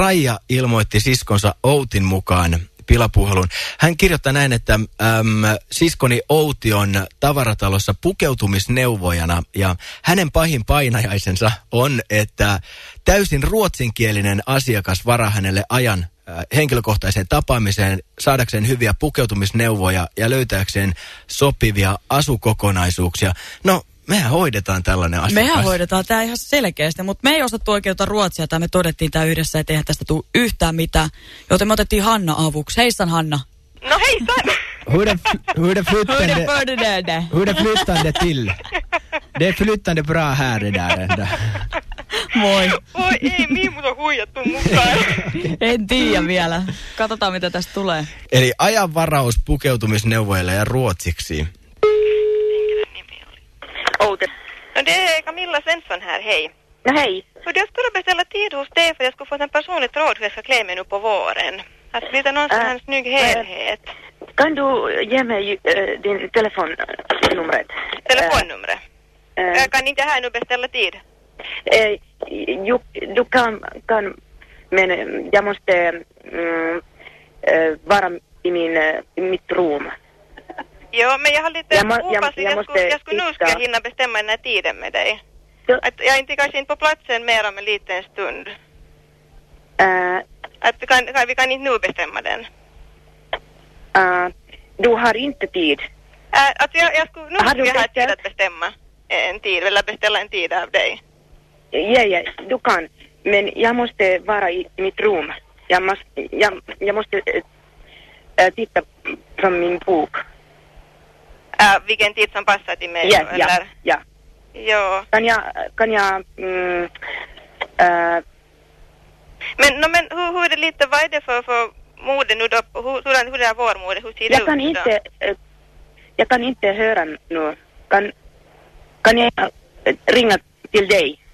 Raija ilmoitti siskonsa Outin mukaan pilapuhelun. Hän kirjoittaa näin, että äm, siskoni Outi on tavaratalossa pukeutumisneuvojana ja hänen pahin painajaisensa on, että täysin ruotsinkielinen asiakas varaa hänelle ajan äh, henkilökohtaiseen tapaamiseen, saadakseen hyviä pukeutumisneuvoja ja löytääkseen sopivia asukokonaisuuksia. No, mehän hoidetaan tällainen asia. Mehän hoidetaan tämä ihan selkeästi, mutta me ei osattu oikeutta ruotsia, tai me todettiin tämä yhdessä, että eihän tästä tule yhtään mitään. Joten me otettiin Hanna avuksi. Heissan Hanna. No heissan! Hur är flyttande, till? Det är flyttande bra här det där. ändå. Moi. Oi ei, mihin mut on huijattu mukaan? En tiedä vielä. Katsotaan, mitä tästä tulee. Eli ajanvaraus pukeutumisneuvoille ja ruotsiksi. Outi. No det är Camilla Svensson här, hej. No hej. Hörde, jag skulle beställa tid hos dig för jag skulle få en personligt råd hur jag ska klä mig nu på våren. Att bli någon sån här Äh, snygg helhet. Kan du ge mig äh, din telefonnumret? Telefonnumret. Äh, Jag kan inte här nu beställa tid. äh, ju, du kan, kan, men jag måste mm, vara i, min, i mitt rum. Jo, men jag har lite Jag må- jag- opassligt. jag Jag, måste skulle, jag skulle nu ska jag hinna bestämma den här tiden med dig. Så, Att jag är inte kanske inte på platsen mer om en liten stund. äh, Att kan, kan, vi kan inte nu bestämma den. äh, du har inte tid. Äh, alltså jag, jag skulle, nu Har skulle du jag ha tid att bestämma en tid, eller beställa en tid av dig. Ja, ja, du kan. Men jag måste vara i, mitt rum. Jag måste, jag, jag måste äh, titta från min bok. Äh, vilken tid som passar till mig. Ja, eller? ja, ja. Jo. Kan jag, kan jag, mm, äh, Men, no, men hur, hur är det lite, vad är det för, för mode nu då? Hur, hur, hur är vårmode? Hur ser det jag ut kan då? inte, äh, jag kan inte höra nu. Kan, kan jag ringa till dig?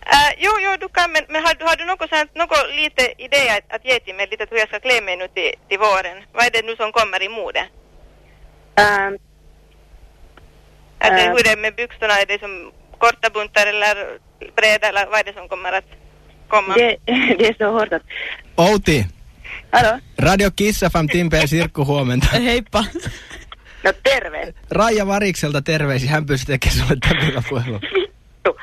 Äh, jo, jo, du kan, men, men har, du- har du något, sånt, något lite idé att, att ge till mig, lite hur jag ska klä mig nu till, till våren? Vad är det nu som kommer i mode? Äh, Att det, hur är det med byxorna? Är det som korta buntar eller breda eller vad är det som kommer att komma? det, det är så hårt att... Outi, Hallå? Radio Kiss FM, Timpe ja Sirkku huomenta. Heippa. No terve. Raija Varikselta terveisiä, hän pystyy tekemään sulle tämän pilapuhelun. Vittu.